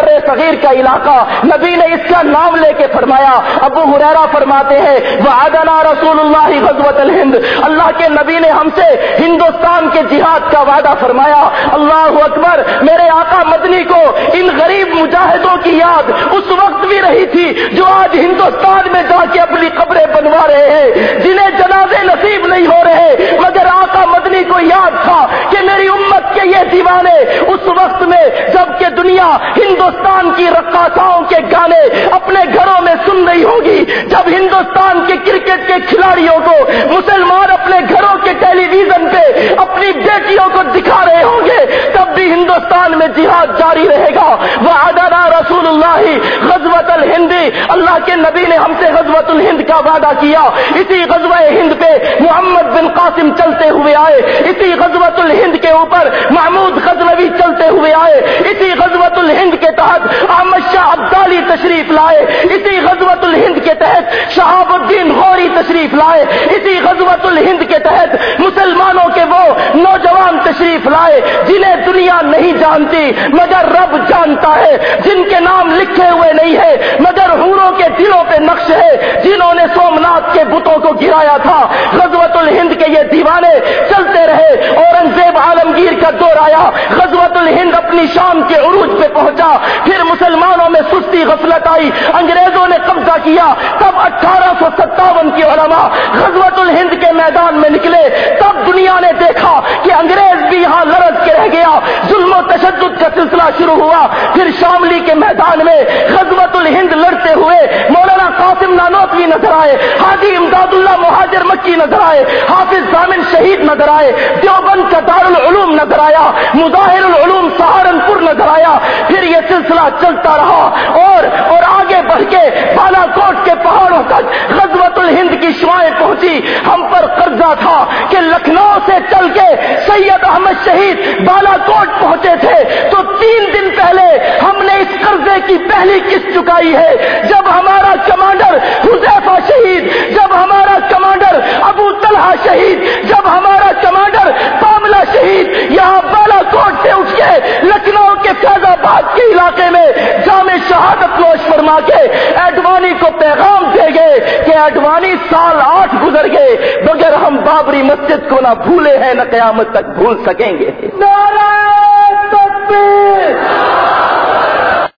بر صغیر کا علاقہ نبی نے اس کا نام لے کے فرمایا۔ ابو حریرا فرماتے ہیں وہ آدنا رسول اللہ غزوت الہند۔ اللہ کے نبی نے ہم سے ہندوستان کے جہاد کا وعدہ فرمایا۔ اللہ اکبر، میرے آقا مدنی کو ان غریب مجاہدوں کی یاد اس وقت بھی رہی تھی جو آج ہندوستان میں جا کے اپنی قبریں بنوا رہے ہیں۔ جنہیں جنازے نصیب نہیں ہو رہے، مگر آقا مدنی کو یاد تھا کہ میری امت کے یہ دیوانے اس وقت میں جب کہ دنیا ہندوستان کی رقاصاؤں کے گانے اپنے گھروں میں سن رہی ہوگی۔ جب ہندوستان کے کرکٹ کے کھلاڑیوں کو مسلمان اپنے گھروں کے ٹیلی ویژن پہ اپنی بیٹیوں کو دکھا رہے ہوں گے، تب بھی ہندوستان میں جہاد جاری رہے گا۔ وہ ادارا رسول اللہ غزوت الہندی اللہ کے نبی نے ہم سے غزوت الہند کا وعدہ کیا۔ اسی غزوہ ہند پہ محمد بن قاسم چلتے ہوئے آئے۔ اسی غزوت الہند کے اوپر محمود غزنوی چلتے ہوئے آئے اسی غزوت الہند کے تحت احمد شاہ ابدالی تشریف لائے، اسی غزوت الہند کے تحت شہاب الدین غوری تشریف لائے، اسی غزوت الہند کے تحت مسلمانوں کے وہ نوجوان تشریف لائے جنہیں دنیا نہیں جانتی، مگر رب جانتا ہے، جن کے نام لکھے ہوئے نہیں ہے مگر ہوروں کے دلوں پہ نقش ہے، جنہوں نے سومنات کے بتوں کو گرایا تھا۔ غزوت الہند کے یہ دیوانے چلتے رہے، اورنگزیب عالمگیر کا دور آیا غزوت الہند اپنی شام کے عروج پہنچا۔ پھر مسلمانوں میں سستی غفلت آئی۔ انگریزوں نے قبضہ کیا۔ تب اٹھارہ سو ستاون کی علماء غزوت الہند کے میدان میں نکلے۔ تب دنیا نے دیکھا کہ انگریز بھی یہاں لرز کے رہ گیا۔ ظلم و تشدد کا سلسلہ شروع ہوا۔ پھر شاملی کے میدان میں غزوت الہند لڑتے ہوئے مولانا قاسم نانوتوی نظر آئے۔ حاجی امداد اللہ مہاجر مکی نظر آئے۔ حافظ ضامن شہید نظر آئے۔ دیوبند کا دارالعلوم نظر آیا۔ مظاہر العلوم سہارنپور نظر سلسلہ چلتا رہا اور اور آگے بڑھ کے بالا کوٹ کے پہاڑوں تک غزوت الہند کی شوائیں پہنچی۔ ہم پر قرضہ تھا کہ لکھنؤ سے چل کے سید احمد شہید بالا کوٹ پہنچے تھے۔ تو تین دن پہلے ہم نے اس قرضے کی پہلی قسط چکائی ہے۔ جب ہمارا کمانڈر حسین شہید جب ہمارا کمانڈر ابو طلحہ شہید جب ہمارا کمانڈر پاملا شہید یہاں بالا کوٹ سے اٹھ کے لکھنؤ کے فیض آباد کے علاقے میں جامع شہادت نوش فرما کے ایڈوانی کو پیغام دے گئے کہ ایڈوانی سال آٹھ گزر گئے مگر ہم بابری مسجد کو نہ بھولے ہیں، نہ قیامت تک بھول سکیں گے۔ نعرہ تکبیر!